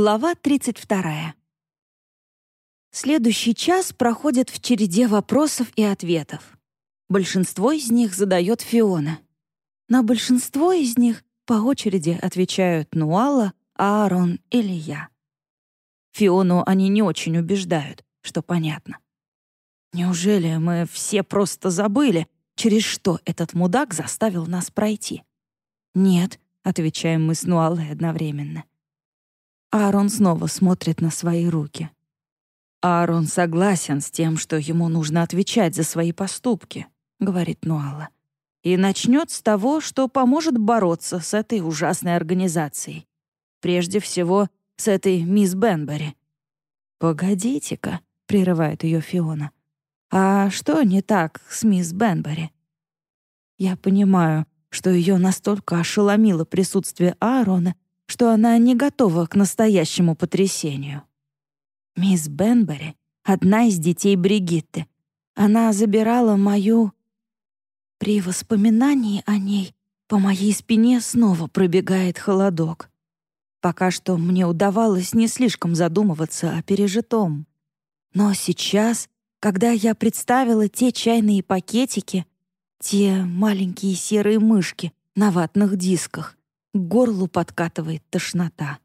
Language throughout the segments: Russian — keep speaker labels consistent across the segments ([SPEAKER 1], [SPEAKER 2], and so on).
[SPEAKER 1] Глава 32. Следующий час проходит в череде вопросов и ответов. Большинство из них задает Фиона. На большинство из них по очереди отвечают Нуала, Аарон или я. Фиону они не очень убеждают, что понятно. Неужели мы все просто забыли, через что этот мудак заставил нас пройти? Нет, отвечаем мы с Нуалой одновременно. Аарон снова смотрит на свои руки. Аарон согласен с тем, что ему нужно отвечать за свои поступки, говорит Нуала. И начнет с того, что поможет бороться с этой ужасной организацией. Прежде всего, с этой мисс Бенбери. «Погодите-ка», — прерывает ее Фиона. «А что не так с мисс Бенбери?» Я понимаю, что ее настолько ошеломило присутствие Аарона, что она не готова к настоящему потрясению. Мисс Бенбери — одна из детей Бригитты. Она забирала мою... При воспоминании о ней по моей спине снова пробегает холодок. Пока что мне удавалось не слишком задумываться о пережитом. Но сейчас, когда я представила те чайные пакетики, те маленькие серые мышки на ватных дисках, к горлу подкатывает тошнота.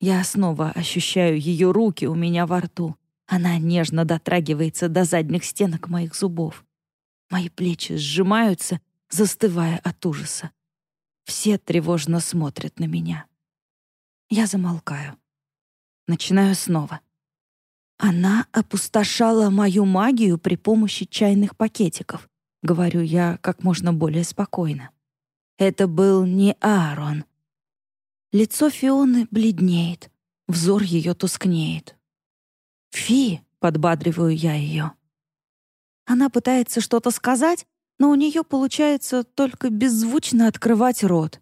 [SPEAKER 1] Я снова ощущаю ее руки у меня во рту. Она нежно дотрагивается до задних стенок моих зубов. Мои плечи сжимаются, застывая от ужаса. Все тревожно смотрят на меня. Я замолкаю. Начинаю снова. Она опустошала мою магию при помощи чайных пакетиков, говорю я как можно более спокойно. Это был не Аарон. Лицо Фионы бледнеет, взор ее тускнеет. «Фи!» — подбадриваю я ее. Она пытается что-то сказать, но у нее получается только беззвучно открывать рот.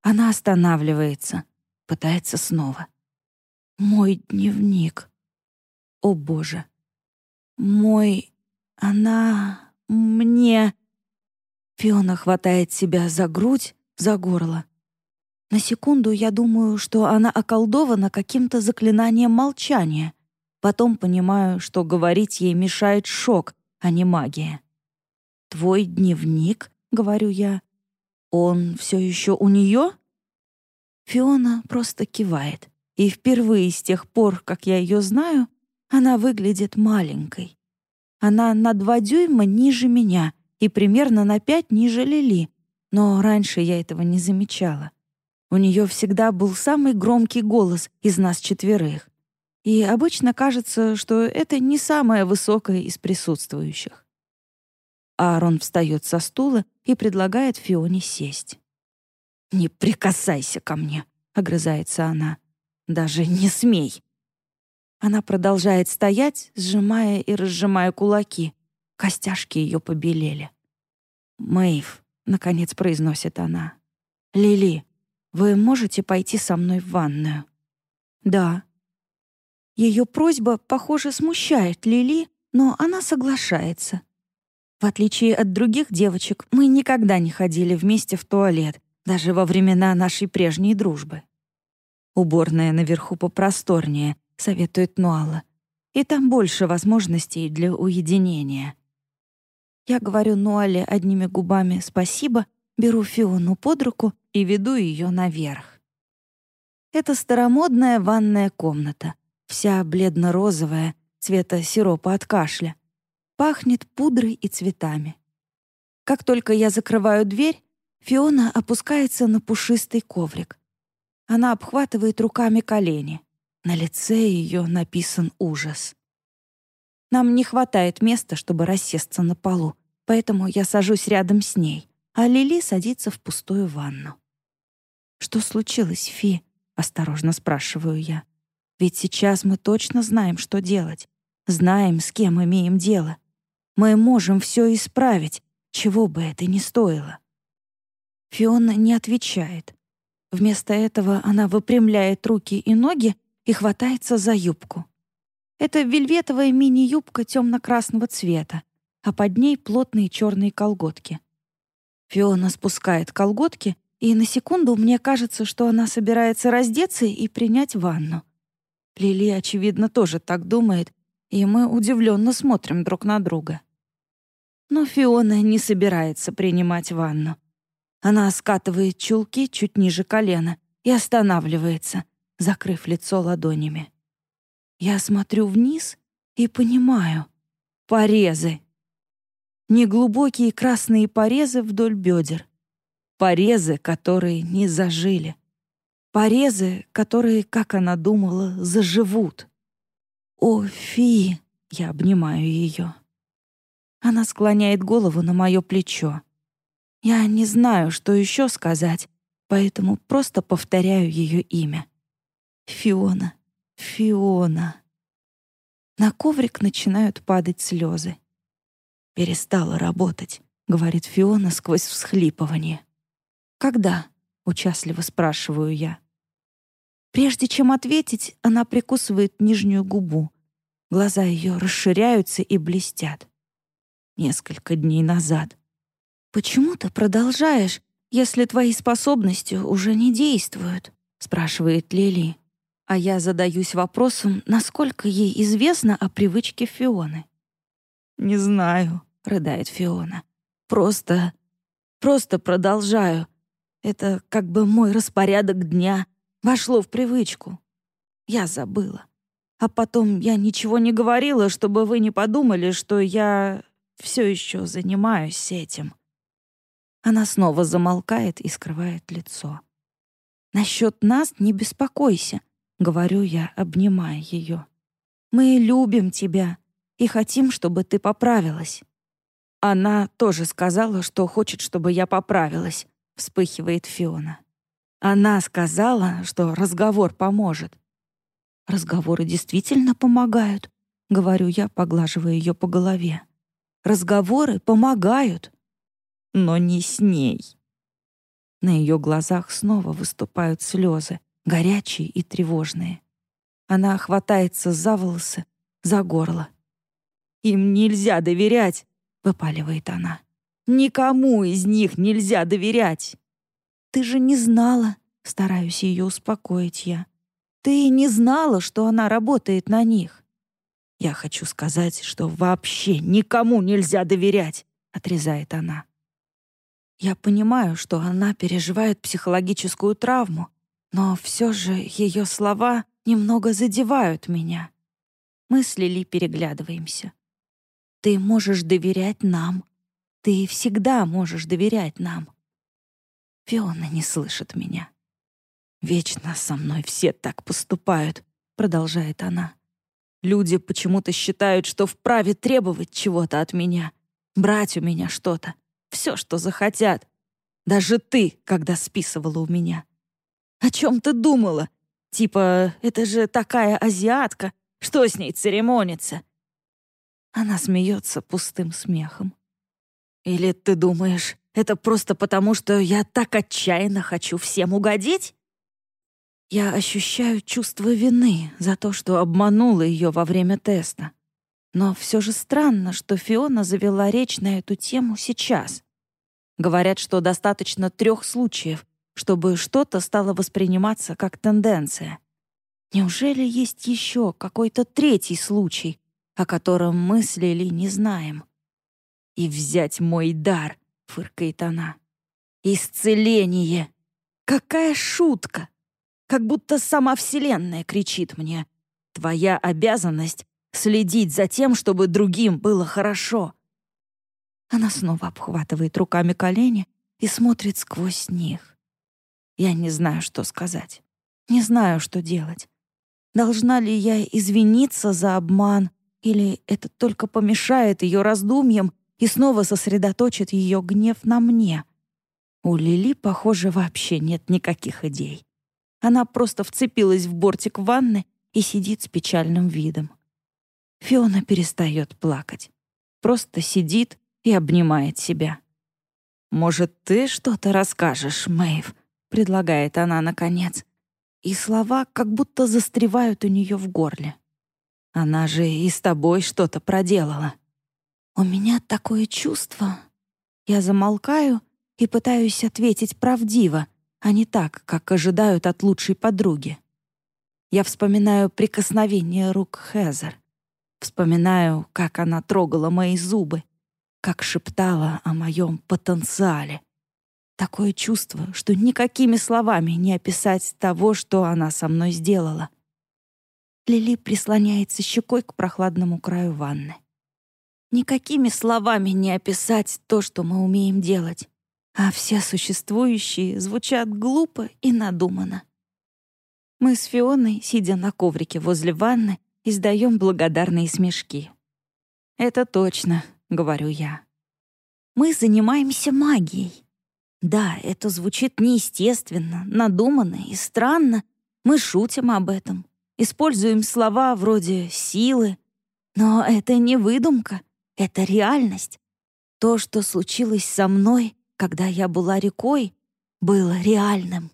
[SPEAKER 1] Она останавливается, пытается снова. «Мой дневник. О, Боже! Мой... Она... Мне...» Фиона хватает себя за грудь, за горло. На секунду я думаю, что она околдована каким-то заклинанием молчания. Потом понимаю, что говорить ей мешает шок, а не магия. «Твой дневник?» — говорю я. «Он все еще у нее?» Фиона просто кивает. И впервые с тех пор, как я ее знаю, она выглядит маленькой. Она на два дюйма ниже меня — и примерно на пять ниже Лили, но раньше я этого не замечала. У нее всегда был самый громкий голос из нас четверых. И обычно кажется, что это не самая высокая из присутствующих. Аарон встает со стула и предлагает Фионе сесть. «Не прикасайся ко мне», — огрызается она. «Даже не смей». Она продолжает стоять, сжимая и разжимая кулаки. Костяшки ее побелели. «Мэйв», — наконец произносит она. «Лили, вы можете пойти со мной в ванную?» «Да». Ее просьба, похоже, смущает Лили, но она соглашается. В отличие от других девочек, мы никогда не ходили вместе в туалет, даже во времена нашей прежней дружбы. Уборная наверху попросторнее, советует Нуала. И там больше возможностей для уединения. Я говорю Нуале одними губами «спасибо», беру Фиону под руку и веду ее наверх. Это старомодная ванная комната, вся бледно-розовая, цвета сиропа от кашля. Пахнет пудрой и цветами. Как только я закрываю дверь, Фиона опускается на пушистый коврик. Она обхватывает руками колени. На лице ее написан ужас. Нам не хватает места, чтобы рассесться на полу, поэтому я сажусь рядом с ней, а Лили садится в пустую ванну. «Что случилось, Фи?» — осторожно спрашиваю я. «Ведь сейчас мы точно знаем, что делать. Знаем, с кем имеем дело. Мы можем все исправить, чего бы это ни стоило». Фиона не отвечает. Вместо этого она выпрямляет руки и ноги и хватается за юбку. Это вельветовая мини-юбка темно-красного цвета, а под ней плотные черные колготки. Фиона спускает колготки и на секунду мне кажется, что она собирается раздеться и принять ванну. Лили, очевидно, тоже так думает, и мы удивленно смотрим друг на друга. Но Фиона не собирается принимать ванну. Она скатывает чулки чуть ниже колена и останавливается, закрыв лицо ладонями. Я смотрю вниз и понимаю — порезы. Неглубокие красные порезы вдоль бедер. Порезы, которые не зажили. Порезы, которые, как она думала, заживут. «О, Фи!» — я обнимаю ее. Она склоняет голову на мое плечо. Я не знаю, что еще сказать, поэтому просто повторяю ее имя. Фиона, Фиона. На коврик начинают падать слезы. «Перестала работать», — говорит Фиона сквозь всхлипывание. «Когда?» — участливо спрашиваю я. Прежде чем ответить, она прикусывает нижнюю губу. Глаза ее расширяются и блестят несколько дней назад. «Почему ты продолжаешь, если твои способности уже не действуют?» — спрашивает Лили. А я задаюсь вопросом, насколько ей известно о привычке Фионы. «Не знаю», — рыдает Фиона. «Просто... просто продолжаю. Это как бы мой распорядок дня. Вошло в привычку. Я забыла. А потом я ничего не говорила, чтобы вы не подумали, что я все еще занимаюсь этим». Она снова замолкает и скрывает лицо. «Насчет нас не беспокойся», — говорю я, обнимая ее. «Мы любим тебя и хотим, чтобы ты поправилась». Она тоже сказала, что хочет, чтобы я поправилась, вспыхивает Фиона. Она сказала, что разговор поможет. Разговоры действительно помогают, говорю я, поглаживая ее по голове. Разговоры помогают, но не с ней. На ее глазах снова выступают слезы, горячие и тревожные. Она хватается за волосы, за горло. «Им нельзя доверять!» — выпаливает она. «Никому из них нельзя доверять!» «Ты же не знала!» — стараюсь ее успокоить я. «Ты не знала, что она работает на них!» «Я хочу сказать, что вообще никому нельзя доверять», — отрезает она. Я понимаю, что она переживает психологическую травму, но все же ее слова немного задевают меня. Мы с Лили переглядываемся. «Ты можешь доверять нам. Ты всегда можешь доверять нам». Фиона не слышит меня. «Вечно со мной все так поступают», — продолжает она. Люди почему-то считают, что вправе требовать чего-то от меня, брать у меня что-то, все, что захотят. Даже ты, когда списывала у меня. О чем ты думала? Типа, это же такая азиатка, что с ней церемониться? Она смеется пустым смехом. Или ты думаешь, это просто потому, что я так отчаянно хочу всем угодить? Я ощущаю чувство вины за то, что обманула ее во время теста. Но все же странно, что Фиона завела речь на эту тему сейчас. Говорят, что достаточно трех случаев, чтобы что-то стало восприниматься как тенденция. Неужели есть еще какой-то третий случай, о котором мы с Лили не знаем? «И взять мой дар», — фыркает она. «Исцеление! Какая шутка!» как будто сама Вселенная кричит мне. «Твоя обязанность — следить за тем, чтобы другим было хорошо». Она снова обхватывает руками колени и смотрит сквозь них. Я не знаю, что сказать. Не знаю, что делать. Должна ли я извиниться за обман, или это только помешает ее раздумьям и снова сосредоточит ее гнев на мне? У Лили, похоже, вообще нет никаких идей. Она просто вцепилась в бортик ванны и сидит с печальным видом. Фиона перестает плакать. Просто сидит и обнимает себя. «Может, ты что-то расскажешь, Мэйв?» — предлагает она наконец. И слова как будто застревают у нее в горле. «Она же и с тобой что-то проделала». «У меня такое чувство...» Я замолкаю и пытаюсь ответить правдиво, а не так, как ожидают от лучшей подруги. Я вспоминаю прикосновение рук Хезер. Вспоминаю, как она трогала мои зубы, как шептала о моем потенциале. Такое чувство, что никакими словами не описать того, что она со мной сделала. Лили прислоняется щекой к прохладному краю ванны. Никакими словами не описать то, что мы умеем делать, а все существующие звучат глупо и надуманно. Мы с Фионой, сидя на коврике возле ванны, издаем благодарные смешки. «Это точно», — говорю я. «Мы занимаемся магией. Да, это звучит неестественно, надуманно и странно. Мы шутим об этом, используем слова вроде «силы». Но это не выдумка, это реальность. То, что случилось со мной, когда я была рекой, было реальным.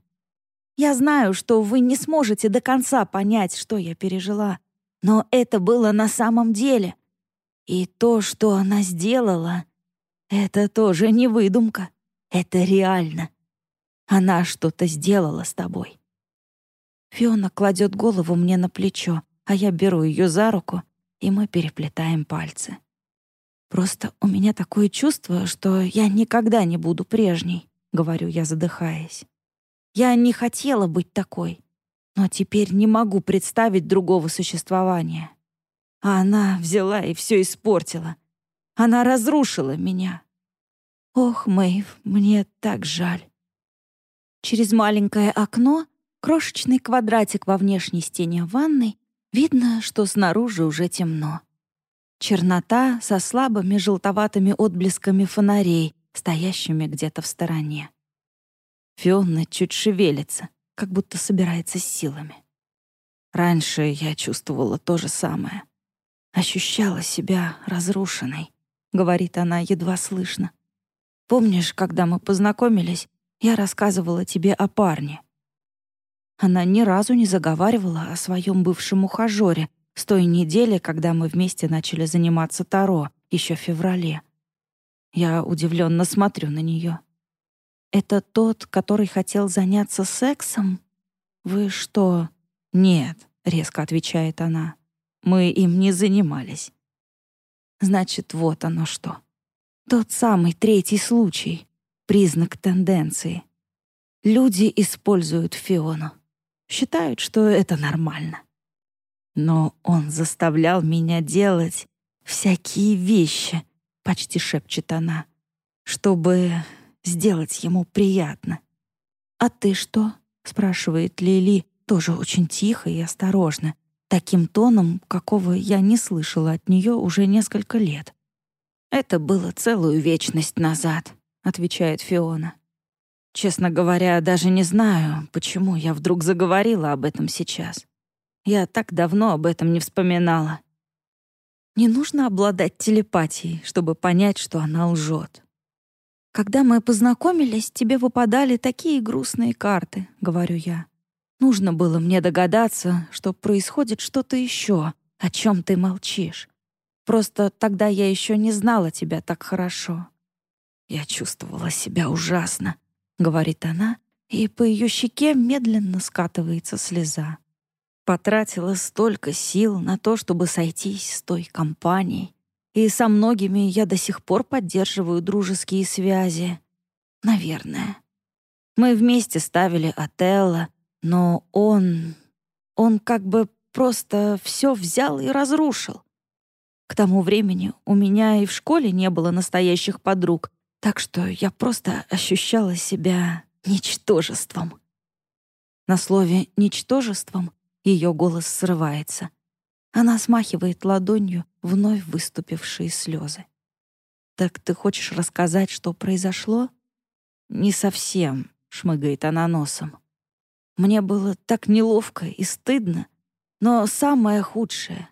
[SPEAKER 1] Я знаю, что вы не сможете до конца понять, что я пережила, но это было на самом деле. И то, что она сделала, это тоже не выдумка, это реально. Она что-то сделала с тобой. Фиона кладет голову мне на плечо, а я беру ее за руку, и мы переплетаем пальцы. Просто у меня такое чувство, что я никогда не буду прежней, говорю я, задыхаясь. Я не хотела быть такой, но теперь не могу представить другого существования. А она взяла и все испортила. Она разрушила меня. Ох, Мэйв, мне так жаль. Через маленькое окно Крошечный квадратик во внешней стене ванной, видно, что снаружи уже темно. Чернота со слабыми желтоватыми отблесками фонарей, стоящими где-то в стороне. Фионна чуть шевелится, как будто собирается с силами. Раньше я чувствовала то же самое. Ощущала себя разрушенной, говорит она едва слышно. Помнишь, когда мы познакомились, я рассказывала тебе о парне, она ни разу не заговаривала о своем бывшем ухажёре с той недели, когда мы вместе начали заниматься Таро, еще в феврале. Я удивленно смотрю на нее. «Это тот, который хотел заняться сексом? Вы что?» «Нет», — резко отвечает она. «Мы им не занимались». Значит, вот оно что. Тот самый третий случай, признак тенденции. Люди используют Фиону считают, что это нормально. Но он заставлял меня делать всякие вещи, почти шепчет она, чтобы сделать ему приятно. «А ты что?» — спрашивает Лили, тоже очень тихо и осторожно, таким тоном, какого я не слышала от нее уже несколько лет. «Это было целую вечность назад», — отвечает Фиона. Честно говоря, даже не знаю, почему я вдруг заговорила об этом сейчас. Я так давно об этом не вспоминала. Не нужно обладать телепатией, чтобы понять, что она лжет. «Когда мы познакомились, тебе выпадали такие грустные карты», — говорю я. «Нужно было мне догадаться, что происходит что-то еще, о чем ты молчишь. Просто тогда я еще не знала тебя так хорошо. Я чувствовала себя ужасно, говорит она, и по ее щеке медленно скатывается слеза. Потратила столько сил на то, чтобы сойтись с той компанией. И со многими я до сих пор поддерживаю дружеские связи. Наверное. Мы вместе ставили Отелло, но он... Он как бы просто все взял и разрушил. К тому времени у меня и в школе не было настоящих подруг, так что я просто ощущала себя ничтожеством. На слове «ничтожеством» ее голос срывается. Она смахивает ладонью вновь выступившие слезы. «Так ты хочешь рассказать, что произошло?» «Не совсем», — шмыгает она носом. «Мне было так неловко и стыдно, но самое худшее,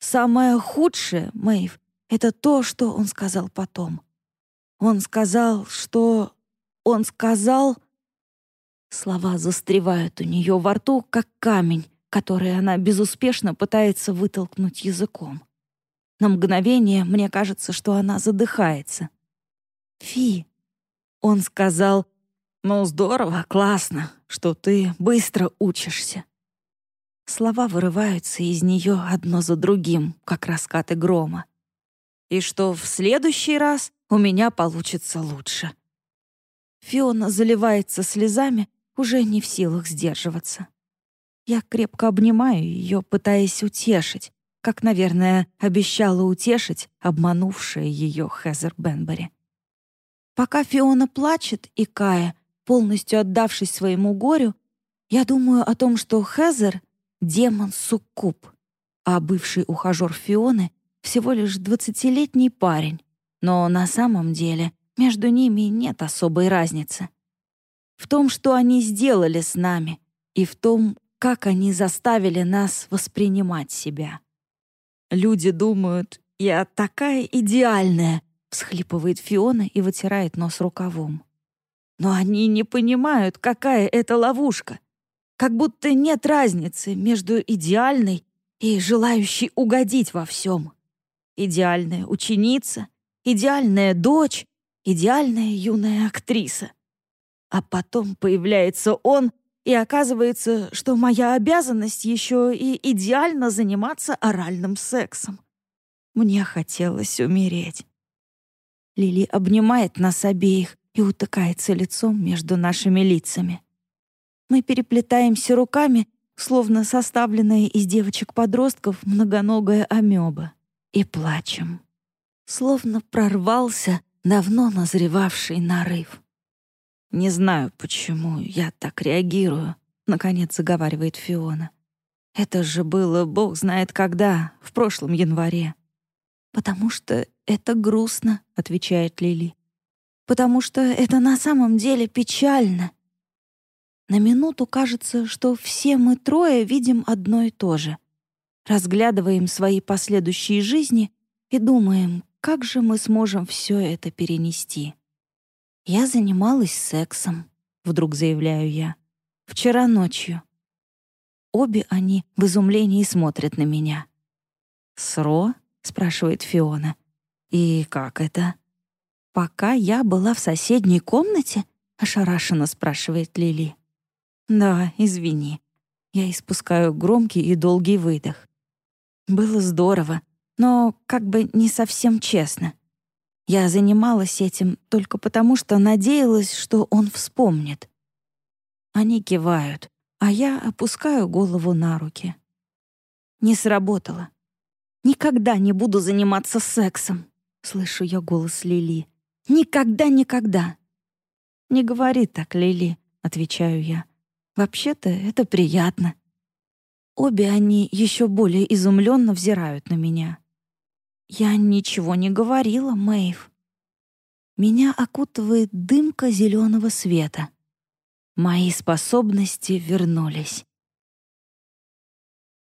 [SPEAKER 1] самое худшее, Мэйв, это то, что он сказал потом. Он сказал, что... Он сказал... Слова застревают у нее во рту, как камень, который она безуспешно пытается вытолкнуть языком. На мгновение мне кажется, что она задыхается. «Фи!» Он сказал, «Ну, здорово, классно, что ты быстро учишься». Слова вырываются из нее одно за другим, как раскаты грома. И что в следующий раз у меня получится лучше. Фиона заливается слезами, уже не в силах сдерживаться. Я крепко обнимаю ее, пытаясь утешить, как, наверное, обещала утешить обманувшая ее Хезер Бенбери. Пока Фиона плачет, и Кая, полностью отдавшись своему горю, я думаю о том, что Хезер — демон-суккуб, а бывший ухажер Фионы — всего лишь двадцатилетний парень, но на самом деле между ними нет особой разницы. В том, что они сделали с нами, и в том, как они заставили нас воспринимать себя. Люди думают, я такая идеальная, всхлипывает Фиона и вытирает нос рукавом. Но они не понимают, какая это ловушка. Как будто нет разницы между идеальной и желающей угодить во всем. Идеальная ученица, идеальная дочь, идеальная юная актриса. А потом появляется он и оказывается, что моя обязанность еще и идеально заниматься оральным сексом. Мне хотелось умереть. Лили обнимает нас обеих и утыкается лицом между нашими лицами. Мы переплетаемся руками, словно составленная из девочек-подростков многоногая амеба, и плачем. Словно прорвался давно назревавший нарыв. «Не знаю, почему я так реагирую», — наконец заговаривает Фиона. «Это же было, бог знает когда, в прошлом январе». «Потому что это грустно», — отвечает Лили. «Потому что это на самом деле печально». На минуту кажется, что все мы трое видим одно и то же. Разглядываем свои последующие жизни и думаем, как же мы сможем все это перенести. «Я занималась сексом», — вдруг заявляю я. «Вчера ночью». Обе они в изумлении смотрят на меня. «Сро?» — спрашивает Фиона. «И как это?» «Пока я была в соседней комнате?» — ошарашенно спрашивает Лили. «Да, извини». Я испускаю громкий и долгий выдох. Было здорово, но как бы не совсем честно. Я занималась этим только потому, что надеялась, что он вспомнит. Они кивают, а я опускаю голову на руки. Не сработало. «Никогда не буду заниматься сексом», — слышу я голос Лили. «Никогда-никогда». «Не говори так, Лили», — отвечаю я. «Вообще-то это приятно». Обе они еще более изумленно взирают на меня. «Я ничего не говорила, Мэйв». Меня окутывает дымка зеленого света. Мои способности вернулись.